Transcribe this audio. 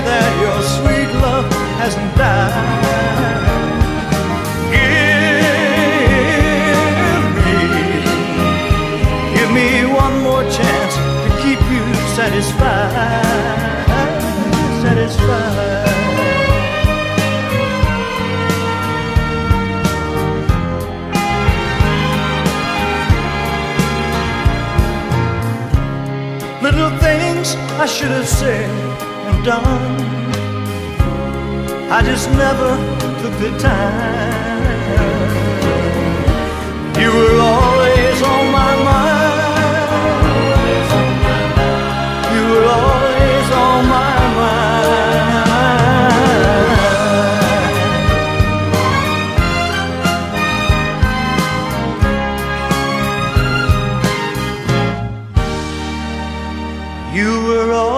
that your sweet love hasn't died. Give me, give me one more chance to keep you satisfied, satisfied. Little things I should have said and done. I just never took the time. You were always on my mind. You were always on my mind. You were always